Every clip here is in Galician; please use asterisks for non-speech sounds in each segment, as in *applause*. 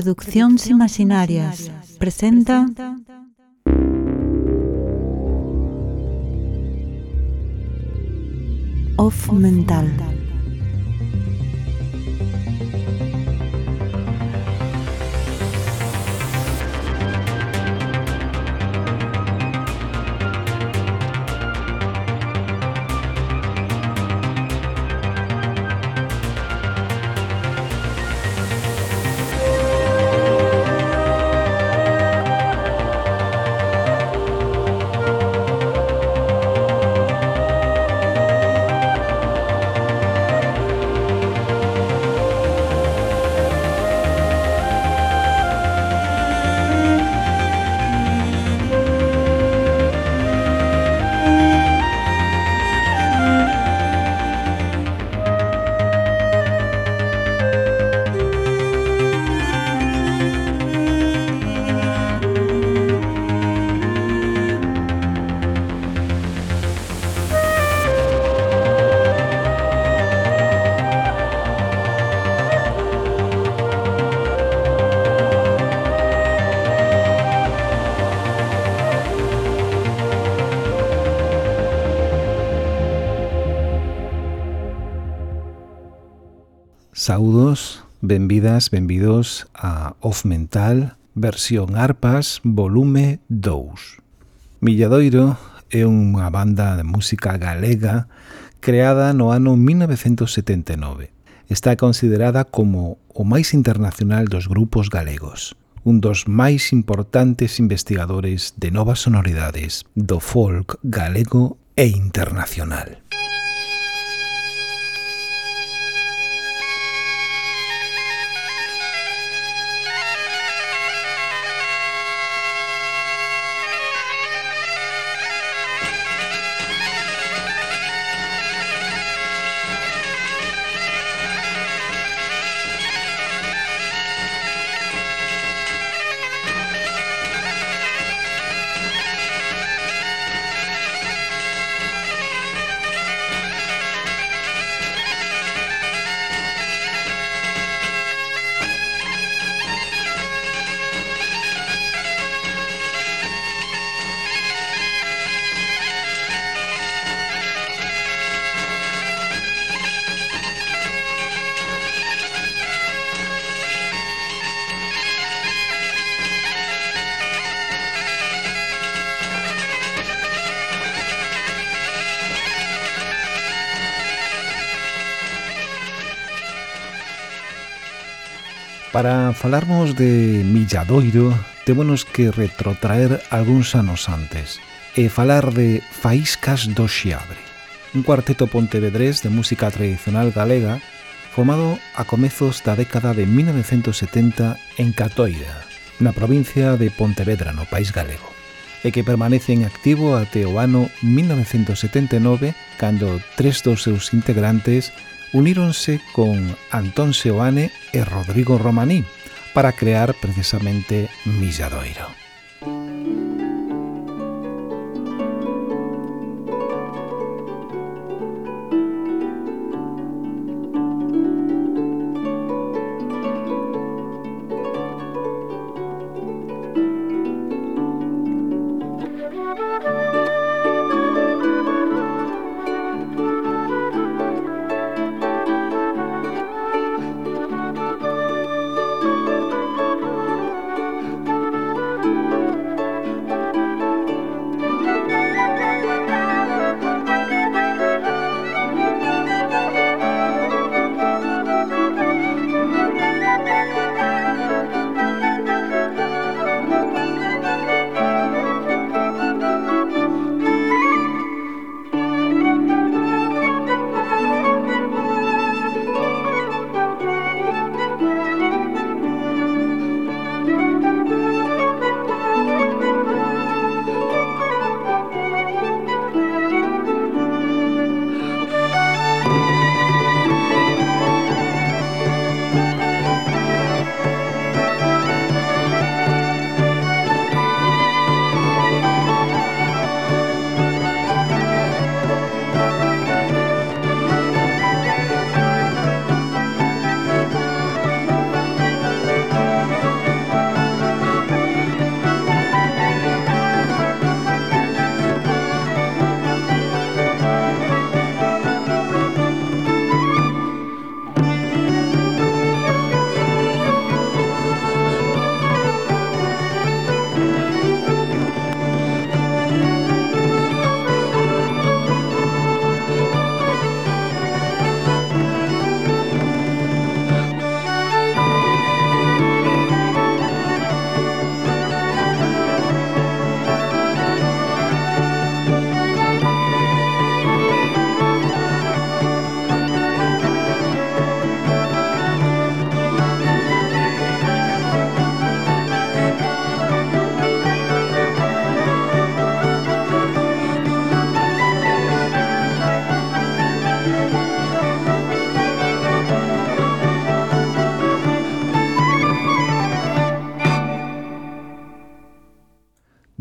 Produccións Imaginarias presenta Off Mental. Saudos, benvidas, benvidos a Off Mental, versión Arpas, volume 2. Milladoiro é unha banda de música galega creada no ano 1979. Está considerada como o máis internacional dos grupos galegos, un dos máis importantes investigadores de novas sonoridades do folk galego e internacional. Música para falarmos de Milladoiro temos que retrotraer algúns anos antes e falar de Faíscas do Xiabre, un cuarteto pontevedrés de música tradicional galega formado a comezos da década de 1970 en Catoira, na provincia de Pontevedra, no País Galego e que permanece en activo até o ano 1979 cando tres dos seus integrantes uníronse con Antón Seoane e Rodrigo Romaní para crear precisamente Milladoiro.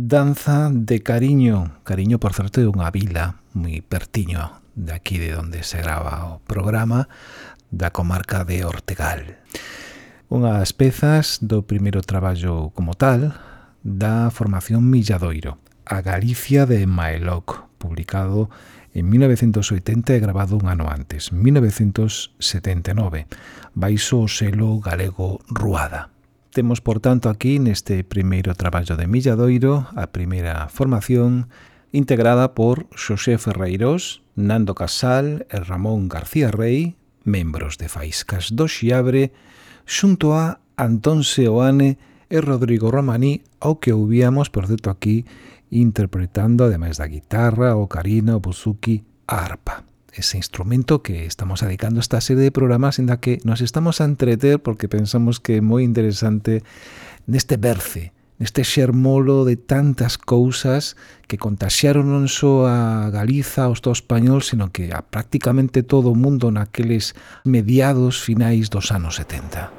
Danza de Cariño. Cariño, por certo, é unha vila moi pertiño de aquí de onde se grava o programa da comarca de Ortegal. Unhas pezas do primeiro traballo como tal da formación Milladoiro, a Galicia de Maeloc, publicado en 1980 e grabado un ano antes, 1979, baixo o selo galego Ruada. Temos, por tanto, aquí neste primeiro traballo de Milladoiro a primeira formación integrada por Xosé Ferreiros, Nando Casal e Ramón García Rey, membros de Faiscas do Xiabre, xunto a Antón Seoane e Rodrigo Romaní, ao que ouvíamos, por certo, aquí interpretando, ademais da guitarra, o carina, o buzuki, a arpa ese instrumento que estamos dedicando a esta serie de programas en la que nos estamos a entreter porque pensamos que é moi interesante neste berce, neste xermolo de tantas cousas que contaxaron non só a Galiza, ao Estado español, sino que a prácticamente todo o mundo naqueles mediados finais dos anos 70.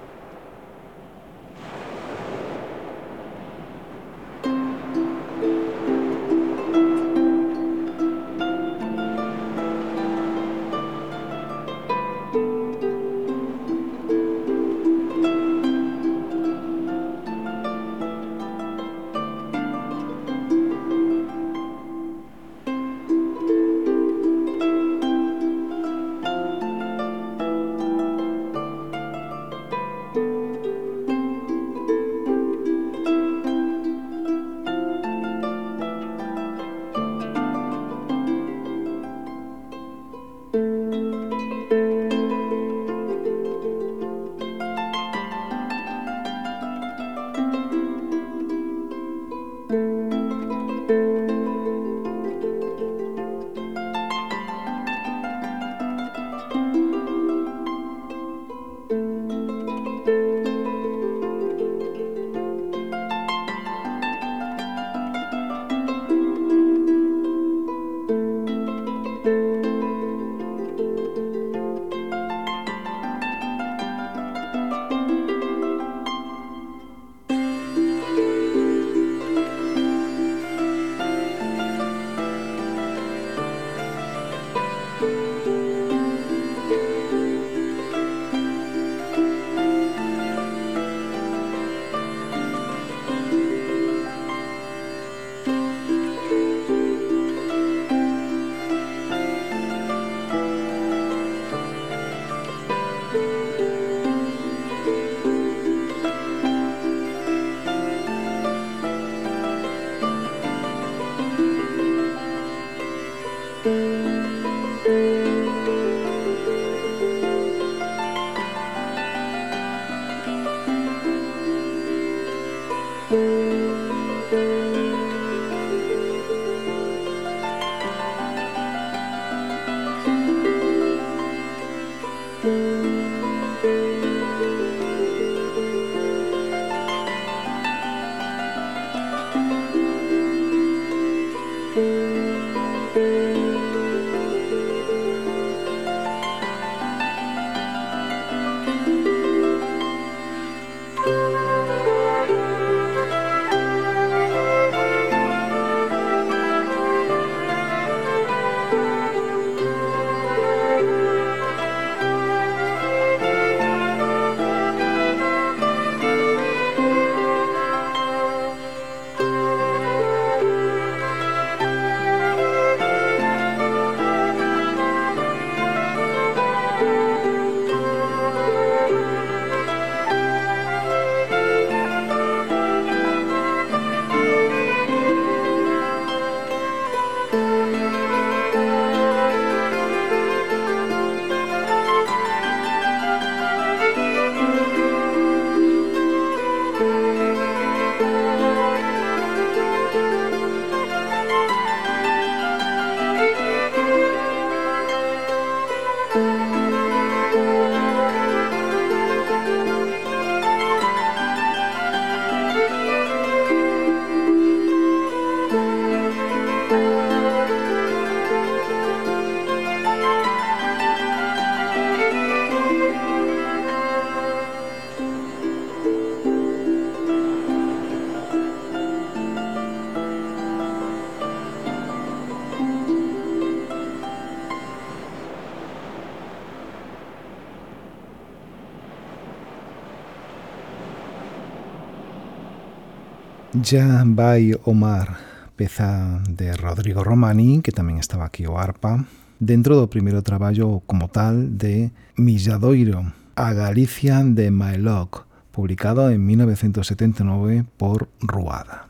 Ya vai o mar, peza de Rodrigo Romani, que tamén estaba aquí o arpa, dentro do primeiro traballo como tal de Milladoiro, a Galicia de Maeloc, publicado en 1979 por Ruada.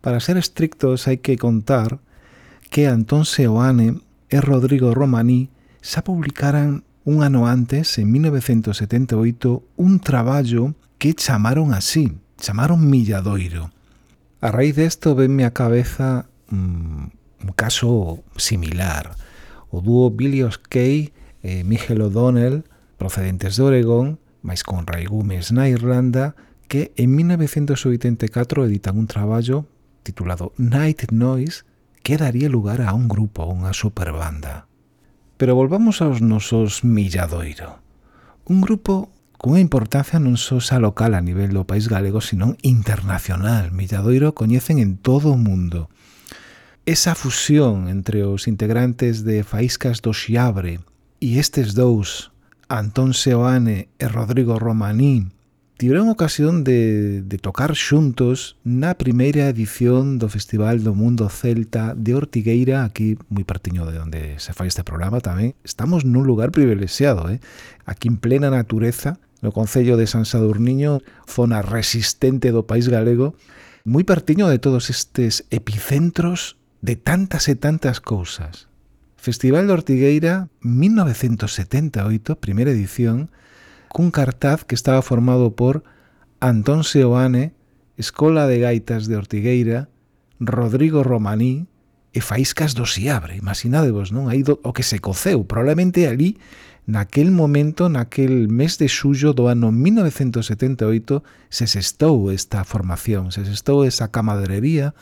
Para ser estrictos hai que contar que Antón Seoane e Rodrigo Romaní xa publicaran un ano antes, en 1978, un traballo que chamaron así, chamaron milladoiro. A raíz desto venme a cabeza mm, un caso similar. O dúo Billy O'Kay e Miguel O'Donnell, procedentes de Oregón, mais con raigumes na Irlanda, que en 1984 editan un traballo titulado Night Noise que daría lugar a un grupo, a unha superbanda. Pero volvamos aos nosos Milladoiro. Un grupo cunha importancia non só xa local a nivel do país galego, senón internacional. Milladoiro coñecen en todo o mundo. Esa fusión entre os integrantes de Faíscas do Xiabre e estes dous, Antón Seoane e Rodrigo Romaní, tiveron ocasión de, de tocar xuntos na primeira edición do Festival do Mundo Celta de Ortigueira, aquí moi partiño de onde se fai este programa tamén. Estamos nun lugar privilexiado, eh? aquí en plena natureza, no Concello de San Sadurniño, zona resistente do país galego, moi pertiño de todos estes epicentros de tantas e tantas cousas. Festival de Ortigueira 1978, primeira edición, cun cartaz que estaba formado por Antón Seoane, Escola de Gaitas de Ortigueira, Rodrigo Romaní e Faíscas do Siabre. Imaginadevos, non? Aí do, o que se coceu. Probablemente ali Naquel momento, naquel mes de xullo do ano 1978, se sestou esta formación, se sestou esa camaderería,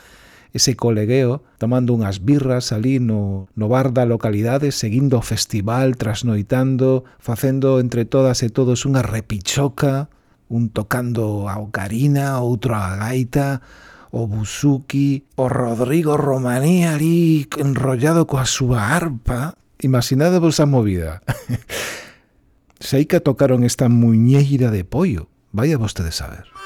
ese colegueo, tomando unhas birras ali no, no bar da localidade, seguindo o festival, trasnoitando, facendo entre todas e todos unha repichoca, un tocando a ocarina, outro a gaita, o buzuki, o Rodrigo Romaní ali enrollado coa súa arpa, Imaginadevos a movida. *laughs* Seica tocaron esta muñeira de pollo. Vaya vostedes a ver.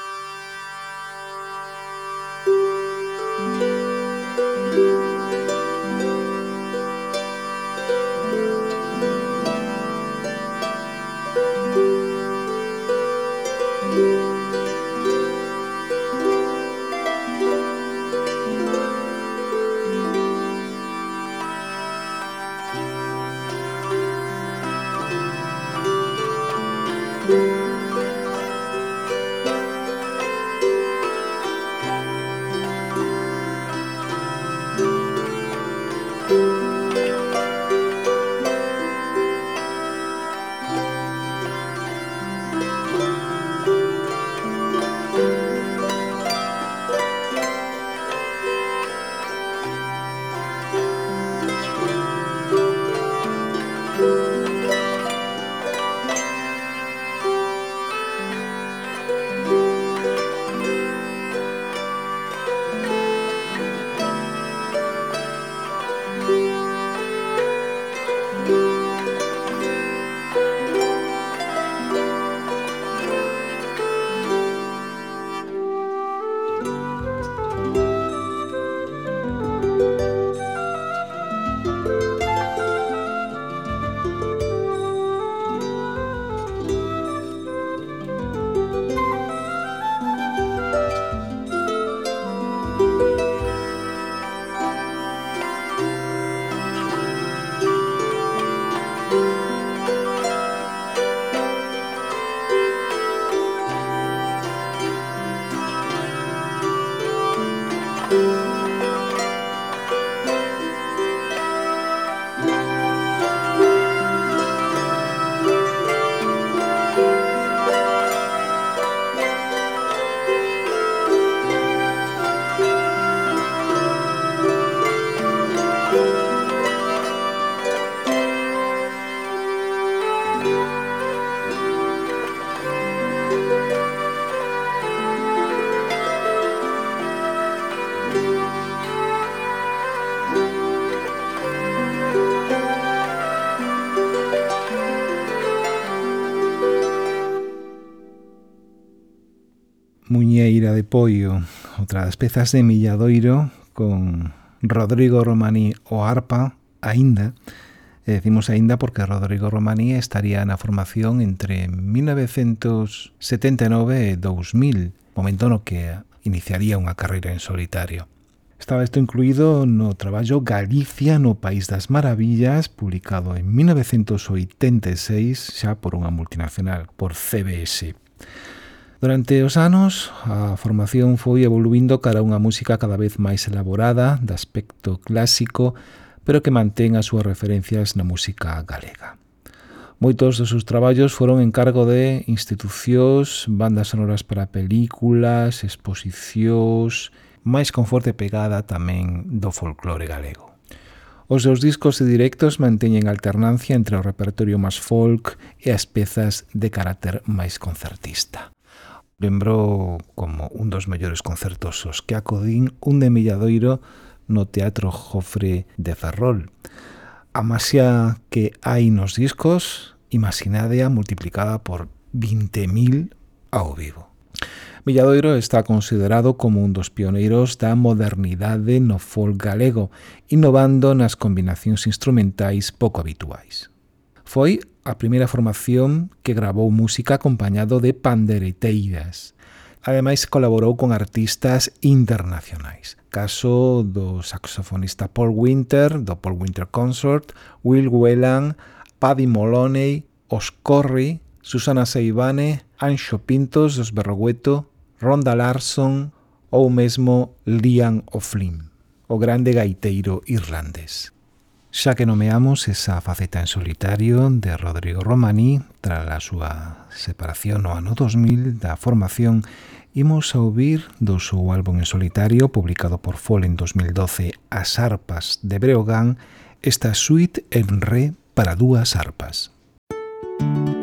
Poio, outras pezas de Milladoiro con Rodrigo Romaní o arpa, aínda, e decimos aínda porque Rodrigo Romaní estaría na formación entre 1979 e 2000, momento no que iniciaría unha carreira en solitario. Estaba isto incluído no traballo Galicia no País das Maravillas, publicado en 1986 xa por unha multinacional, por CBS. Durante os anos, a formación foi evoluindo cara a unha música cada vez máis elaborada, de aspecto clásico, pero que mantén as súas referencias na música galega. Moitos dos seus traballos foron encargo de institucións, bandas sonoras para películas, exposicións, máis con forte pegada tamén do folclore galego. Os seus discos e directos manteñen alternancia entre o repertorio máis folk e as pezas de carácter máis concertista. Lembro como un dos mellores concertos os que acodín un de Milladoiro no Teatro Jofre de Ferrol. A masia que hai nos discos, imaginadea multiplicada por 20.000 ao vivo. Milladoiro está considerado como un dos pioneiros da modernidade no folk galego, innovando nas combinacións instrumentais pouco habituais. Foi a primeira formación que gravou música acompañado de pandereteiras. Ademais, colaborou con artistas internacionais. Caso do saxofonista Paul Winter, do Paul Winter Consort, Will Whelan, Paddy Moloney, Oscorri, Susana Seibane, Anxo Pintos dos Berrogueto, Ronda Larson ou mesmo Liam O'Flynn, o grande gaiteiro irlandés xa que nomeamos esa faceta en solitario de Rodrigo Romani tras a súa separación no ano 2000 da formación imos a ouvir do seu álbum en solitario publicado por Fol en 2012 As Arpas de Breogán esta suite en re para dúas arpas. Música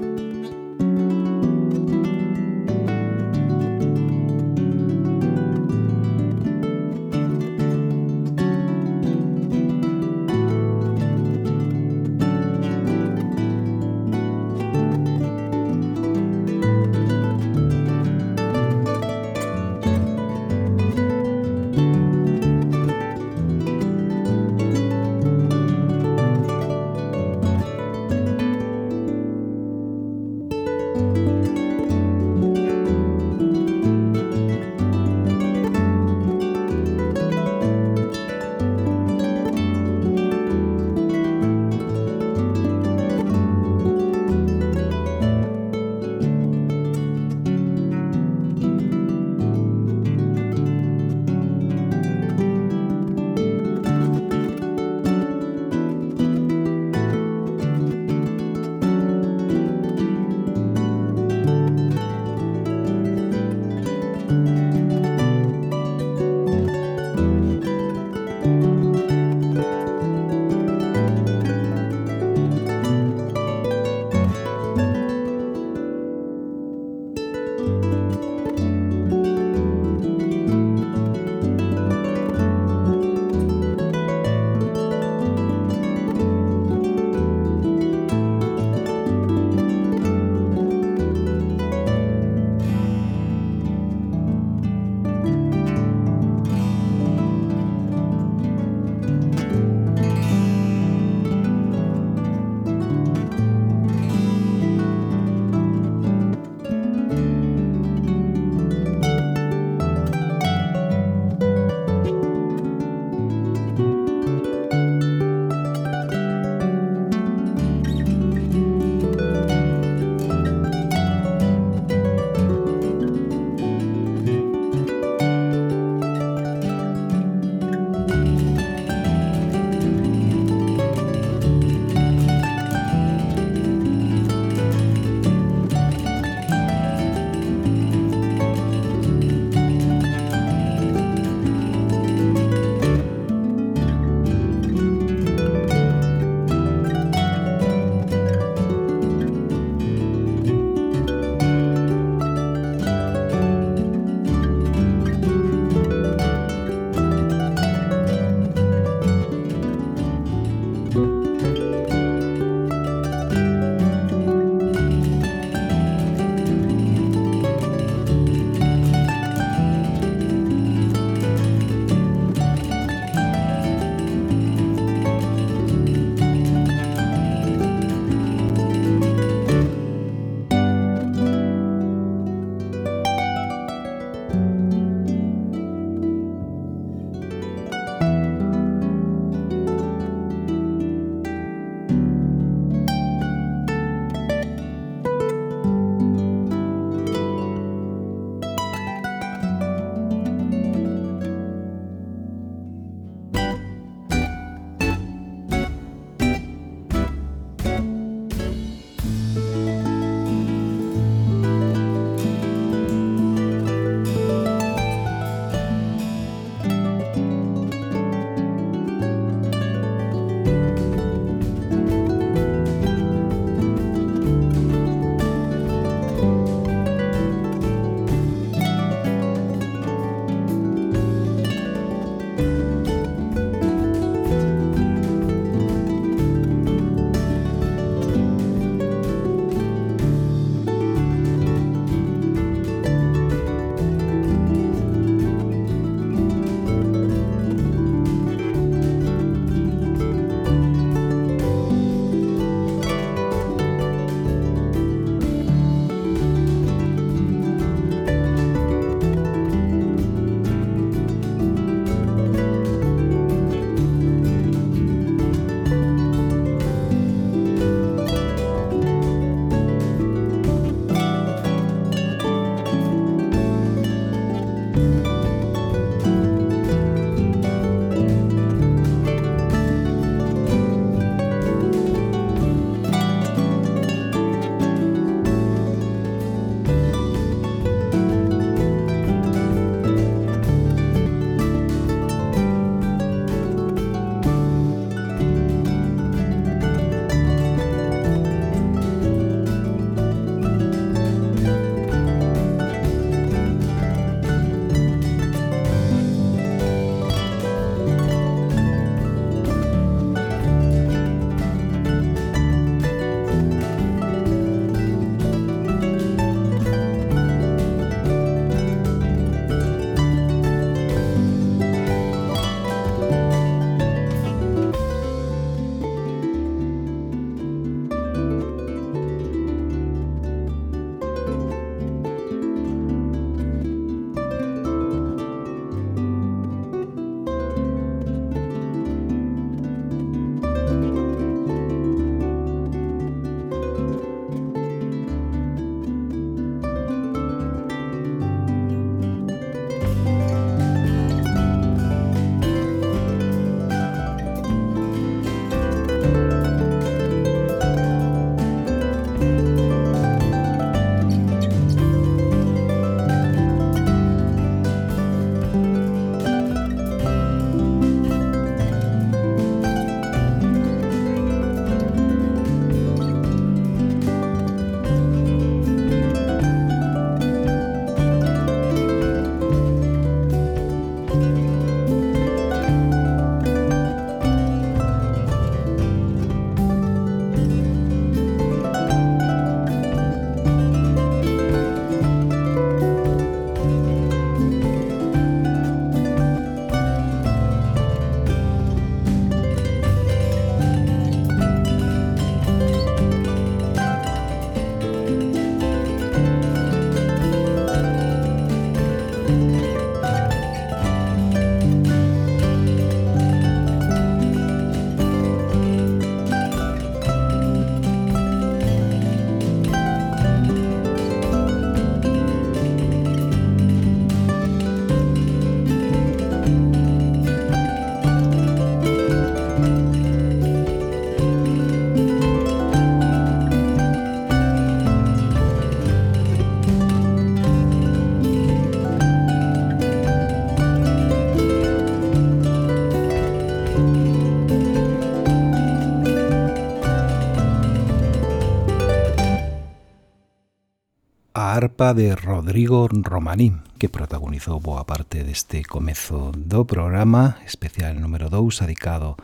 Arpa de Rodrigo Romaní, que protagonizou boa parte deste comezo do programa, especial número 2, adicado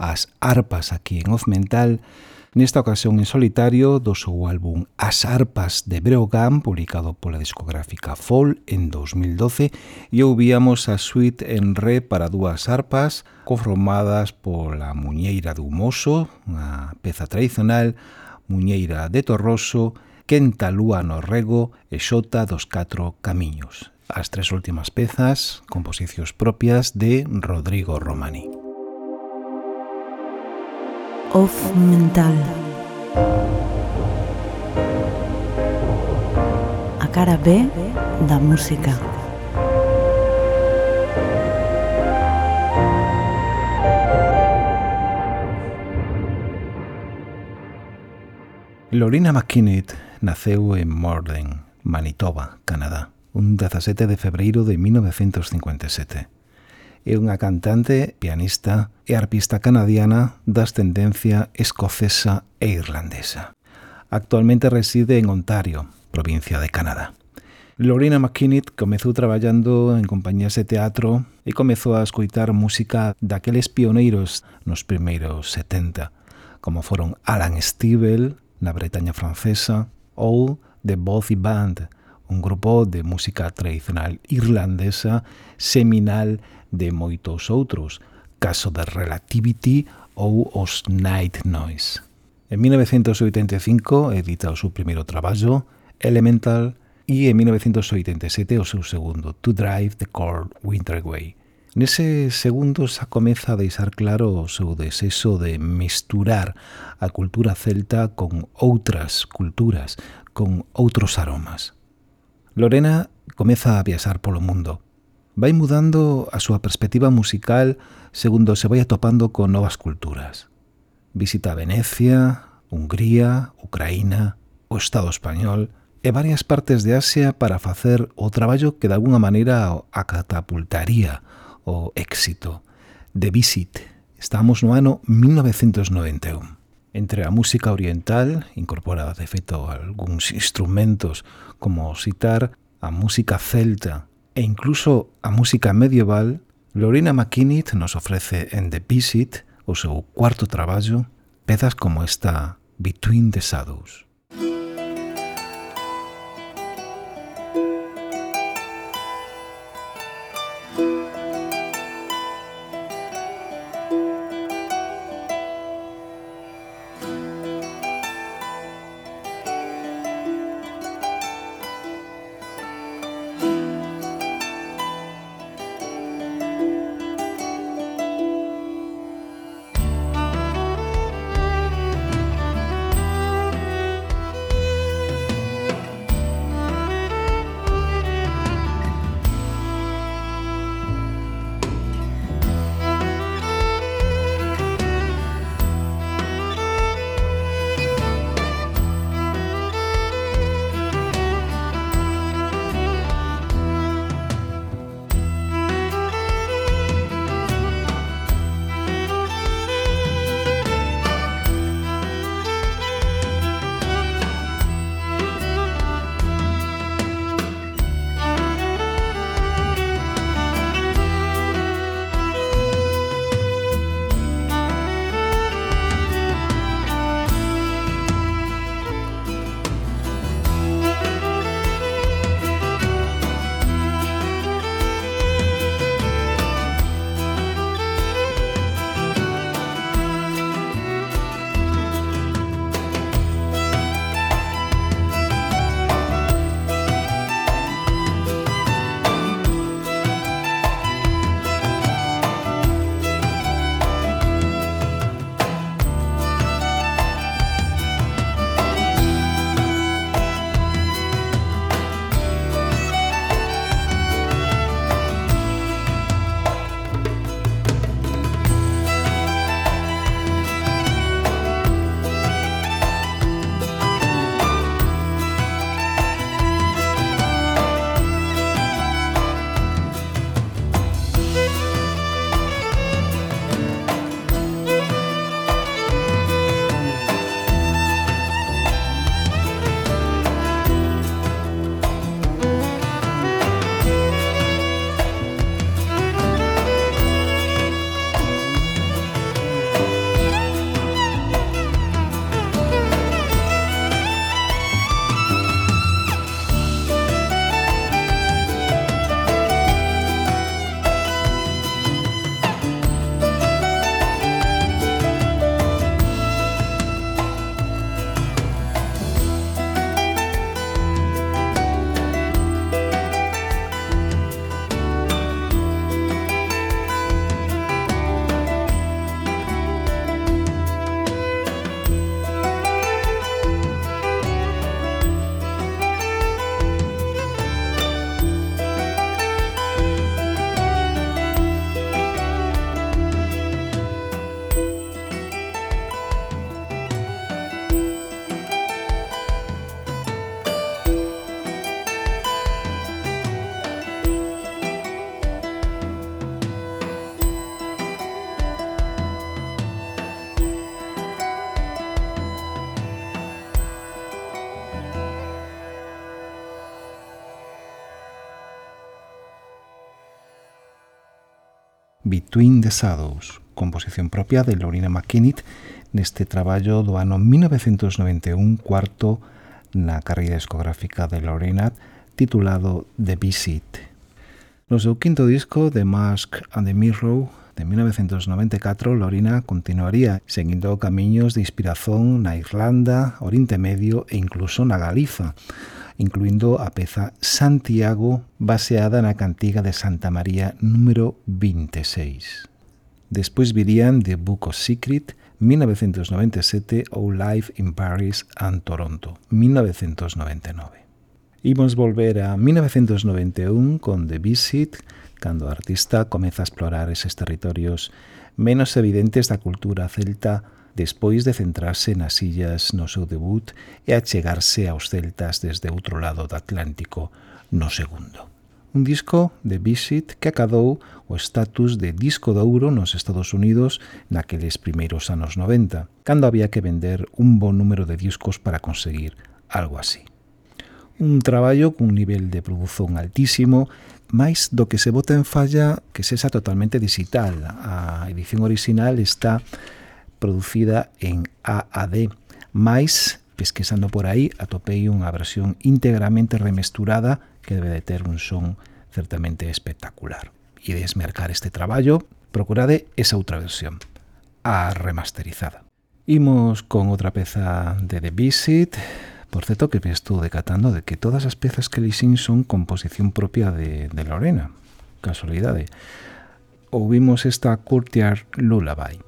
ás arpas aquí en Oz Mental, nesta ocasión en solitario do seu álbum As Arpas de Breogán, publicado pola discográfica Fall en 2012, e ouvíamos a suite en re para dúas arpas conformadas pola Muñeira do Moso, unha peza tradicional, Muñeira de Torroso Quenta lúa no rego e xota dos catro camiños. As tres últimas pezas, composicións propias de Rodrigo Romani. Off mental. A cara B da música. Lorina Lorena naceu en Morden, Manitoba, Canadá, un 17 de febreiro de 1957. É unha cantante, pianista e arpista canadiana da ascendencia escocesa e irlandesa. Actualmente reside en Ontario, provincia de Canadá. Lorena McKinnitt comezou traballando en compañías de teatro e comezou a escoitar música daqueles pioneiros nos primeiros 70, como foron Alan Stivell, na Bretaña francesa, ou The Bothy Band, un grupo de música tradicional irlandesa seminal de moitos outros, caso da Relativity ou os Night Noise. En 1985 edita o seu primeiro traballo, Elemental, e en 1987 o seu segundo, To Drive the Cold Winterway. Nese segundos comeza a deixar claro o seu desexo de misturar a cultura celta con outras culturas, con outros aromas. Lorena comeza a viaxar polo mundo. Vai mudando a súa perspectiva musical segundo se vai atopando con novas culturas. Visita Venecia, Hungría, Ucraína, o Estado español e varias partes de Asia para facer o traballo que de alguna maneira a catapultaría o éxito The Visit. Estamos no ano 1991. Entre a música oriental, incorpora de feito algúns instrumentos como o sitar, a música celta e incluso a música medieval, Lorena McKinnitt nos ofrece en The Visit o seu cuarto traballo pezas como esta Between the Shadows. Between the Shadows, composición propia de Lorena McKinnitt neste traballo do ano 1991 cuarto na carreira discográfica de Lorena titulado The Visit. No seu quinto disco, The Mask and the Mirror, de 1994, Lorina continuaría seguindo camiños de inspiración na Irlanda, Oriente Medio e incluso na Galiza, incluindo a peza Santiago baseada na cantiga de Santa María número 26. Despois virían The Book of Secret, 1997 ou Live in Paris and Toronto, 1999. Imos volver a 1991 con The Visit, cando a artista comeza a explorar eses territorios menos evidentes da cultura celta despois de centrarse nas illas no seu debut e achegarse aos celtas desde outro lado do Atlántico no segundo. Un disco de Visit que acadou o status de disco de ouro nos Estados Unidos naqueles primeiros anos 90, cando había que vender un bon número de discos para conseguir algo así. Un traballo cun nivel de produción altísimo, máis do que se bota en falla que sexa totalmente digital. A edición original está producida en AAD. Mais, pesquisando por aí, atopei unha versión íntegramente remesturada que debe de ter un son certamente espectacular. E desmercar este traballo, procurade esa outra versión, a remasterizada. Imos con outra peza de The Visit, Por certo que me estou decatando de que todas as pezas que lixín son composición propia de, de Lorena. Casualidade. Ouvimos esta Courtyard Lullaby.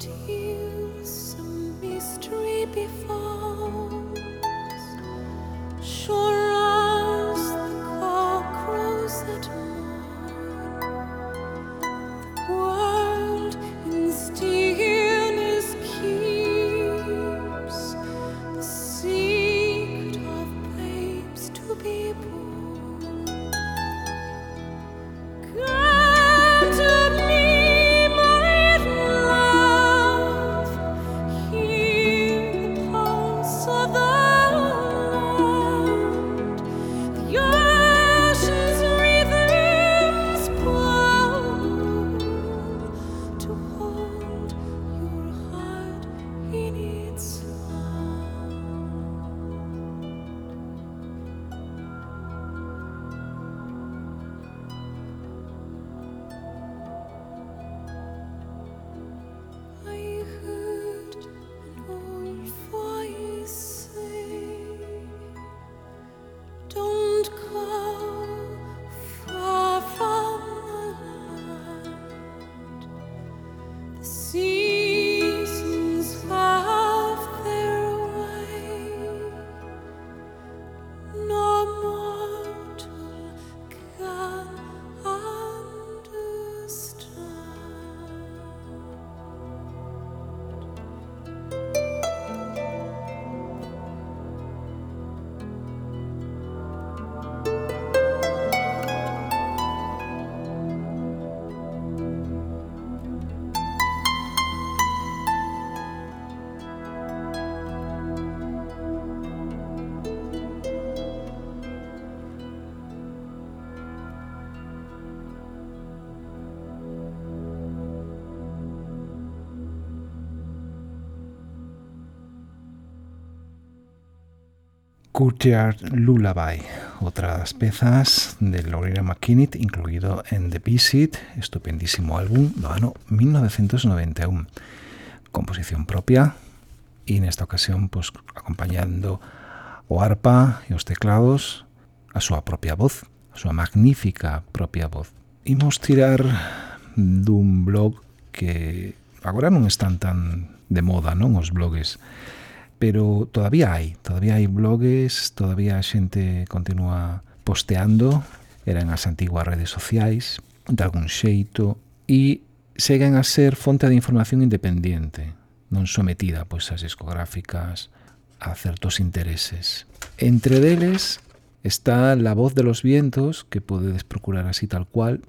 still some mystery before. Courtyard Lullaby, otras pezas de Lorena McKinnitt, incluido en The Visit, estupendísimo álbum do ano 1991. Composición propia e nesta ocasión pues, acompañando o arpa e os teclados a súa propia voz, a súa magnífica propia voz. Imos tirar dun blog que agora non están tan de moda, non os blogs, pero todavía hai, todavía hai blogs, todavía a xente continúa posteando, eran as antiguas redes sociais, de algún xeito, e seguen a ser fonte de información independente, non sometida pois ás discográficas, a certos intereses. Entre deles está La voz de los vientos, que podedes procurar así tal cual,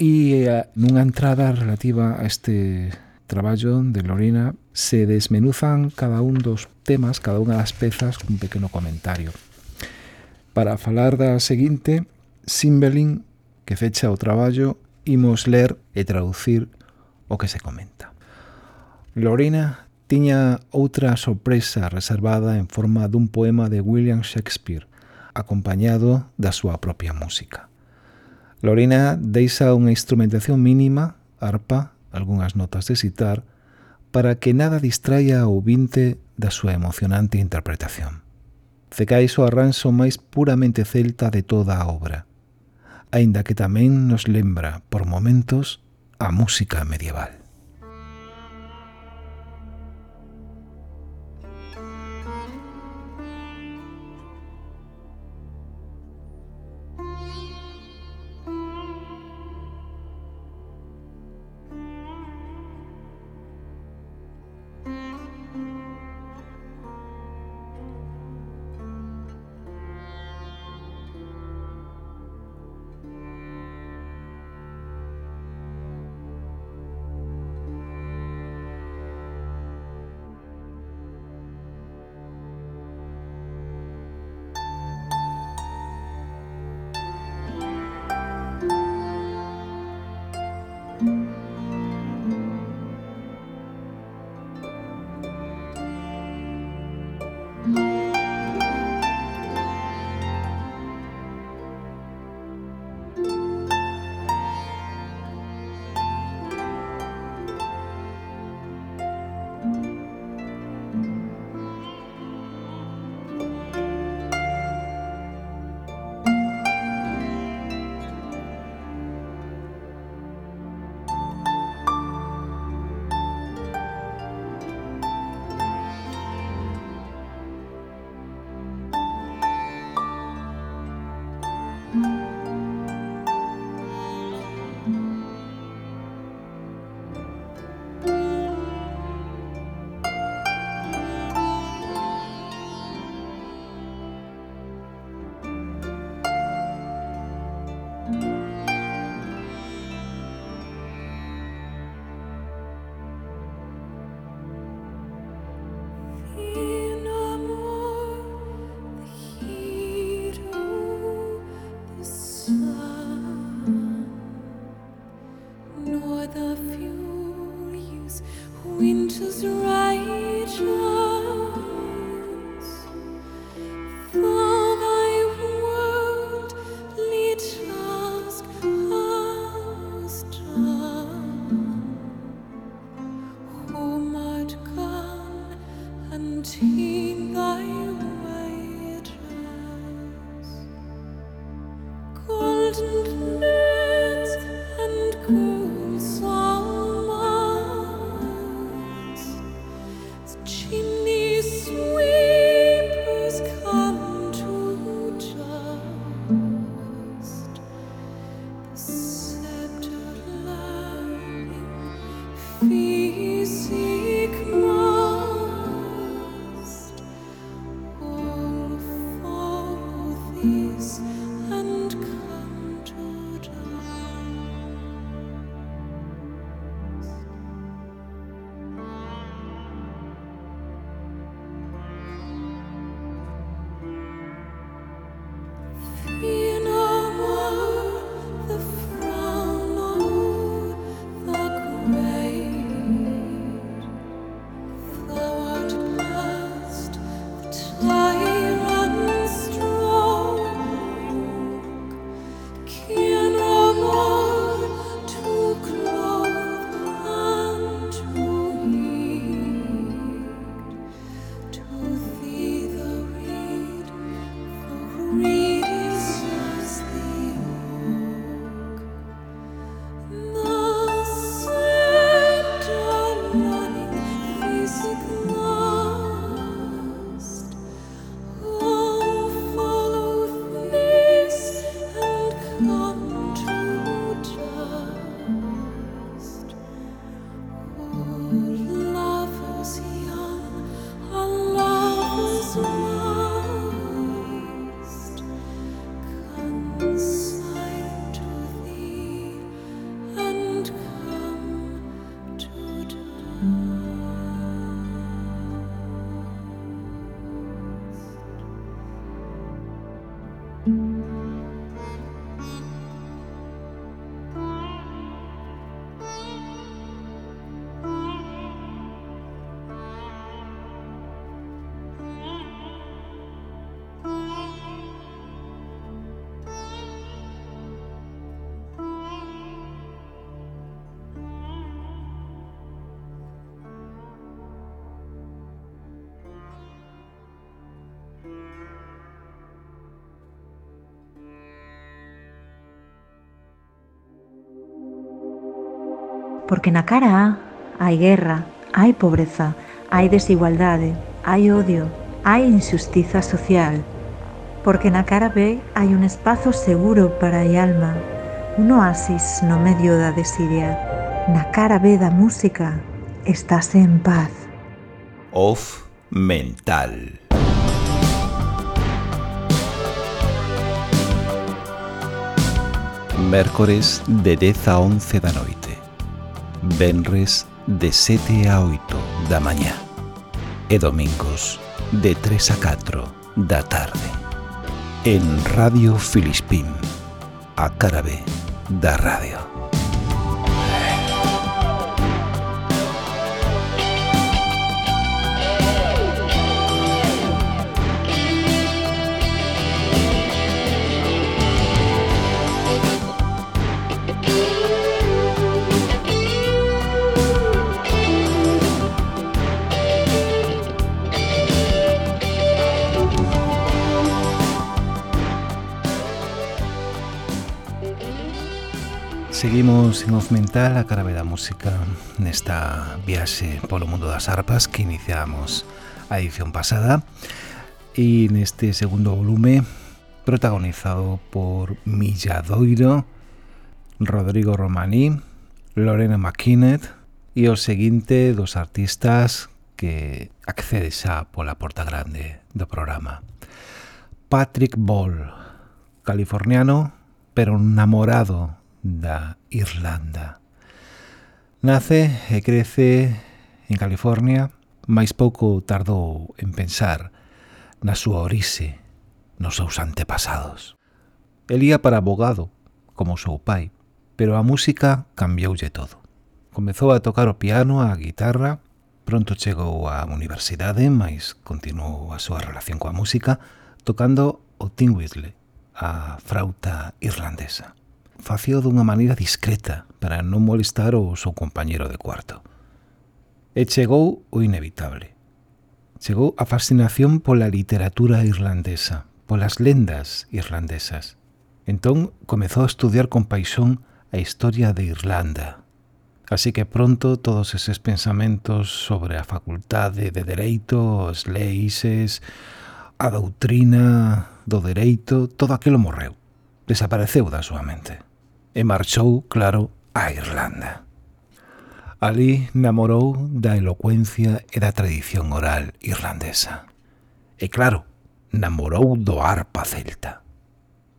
e eh, nunha entrada relativa a este traballo de Lorena se desmenuzan cada un dos temas, cada unha das pezas cun pequeno comentario. Para falar da seguinte, Simbelin, que fecha o traballo, imos ler e traducir o que se comenta. Lorena tiña outra sorpresa reservada en forma dun poema de William Shakespeare, acompañado da súa propia música. Lorena deixa unha instrumentación mínima, arpa, algunhas notas de citar para que nada distraia ao vinte da súa emocionante interpretación. Cecais o arranxo máis puramente celta de toda a obra, aínda que tamén nos lembra, por momentos, a música medieval. Porque na cara A guerra, hai pobreza, hai desigualdade, hai odio, hai injustiza social. Porque na cara B hai un espazo seguro para a alma, un oasis no medio da desidia. Na cara B da música estás en paz. Off mental. Mércores de 10 a 11 da. Benres de 7 a 8 da mañá e domingos de 3 a 4 da tarde. En Radio Filispín, a cara B da radio. Seguimos en Off Mental a cara da música nesta viaxe polo mundo das arpas que iniciamos a edición pasada e neste segundo volume protagonizado por Milladoiro, Rodrigo Romaní, Lorena McKinnet e o seguinte dos artistas que accede xa pola porta grande do programa. Patrick Ball, californiano, pero namorado da Irlanda. Nace e crece en California, máis pouco tardou en pensar na súa orixe, nos seus antepasados. El ia para abogado, como o seu pai, pero a música cambioulle todo. Comezou a tocar o piano, a guitarra, pronto chegou á universidade, mais continuou a súa relación coa música, tocando o Tin Whistle, a frauta irlandesa facío dunha maneira discreta para non molestar o seu compañero de cuarto. E chegou o inevitable. Chegou a fascinación pola literatura irlandesa, polas lendas irlandesas. Entón comezou a estudiar con paixón a historia de Irlanda. Así que pronto todos eses pensamentos sobre a facultade de Dereito, as leis, a doutrina do Dereito, todo aquilo morreu. Desapareceu da súa mente e marchou, claro, a Irlanda. Alí namorou da elocuencia e da tradición oral irlandesa. E claro, namorou do arpa celta.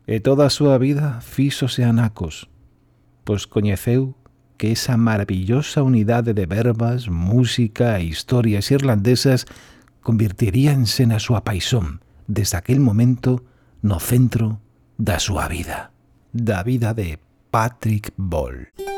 E toda a súa vida fíxose anacos, pois coñeceu que esa maravillosa unidade de verbas, música e historias irlandesas convertiríanse na súa paixón desde aquel momento no centro da súa vida, da vida de Patrick Ball.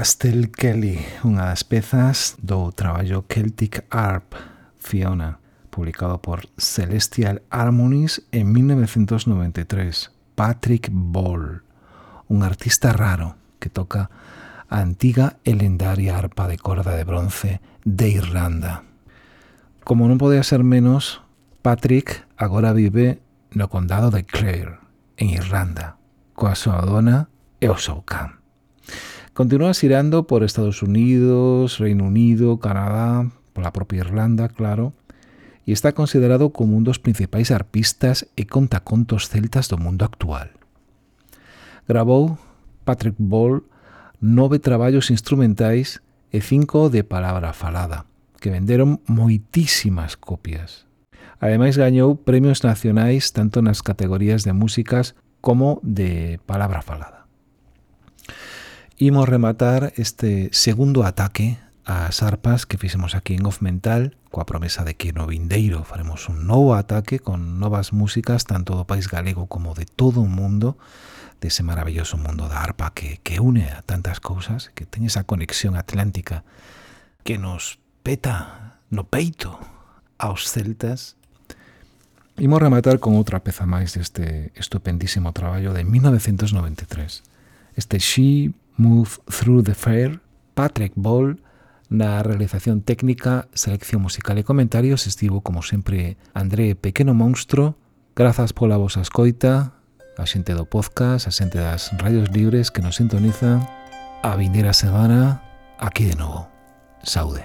Castle Kelly, unha das pezas do traballo Celtic Harp Fiona, publicado por Celestial Harmonies en 1993. Patrick Ball, un artista raro que toca a antiga e lendaria arpa de corda de bronce de Irlanda. Como non podía ser menos, Patrick agora vive no condado de Clare, en Irlanda, coa súa dona e o seu can. Continúa xirando por Estados Unidos, Reino Unido, Canadá, pola propia Irlanda, claro, e está considerado como un dos principais arpistas e contacontos celtas do mundo actual. Grabou Patrick Ball nove traballos instrumentais e cinco de palabra falada, que venderon moitísimas copias. Ademais gañou premios nacionais tanto nas categorías de músicas como de palabra falada. Imos rematar este segundo ataque ás arpas que fixemos aquí en Off Mental coa promesa de que no vindeiro faremos un novo ataque con novas músicas tanto do país galego como de todo o mundo dese maravilloso mundo da arpa que, que une a tantas cousas que ten esa conexión atlántica que nos peta no peito aos celtas. Imos rematar con outra peza máis deste estupendísimo traballo de 1993 este She Move Through the Fair, Patrick Ball, na realización técnica, selección musical e comentarios estivo, como sempre, André Pequeno Monstro. Grazas pola vosa escoita, a xente do podcast, a xente das radios libres que nos sintonizan. A vindeira semana, aquí de novo. Saude.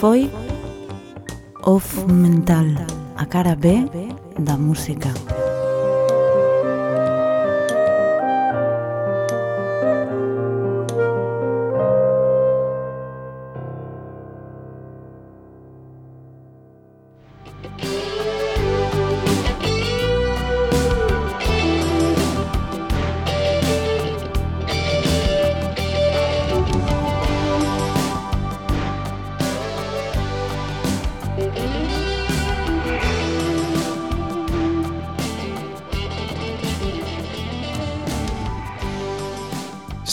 foi Off Mental, a cara B da música.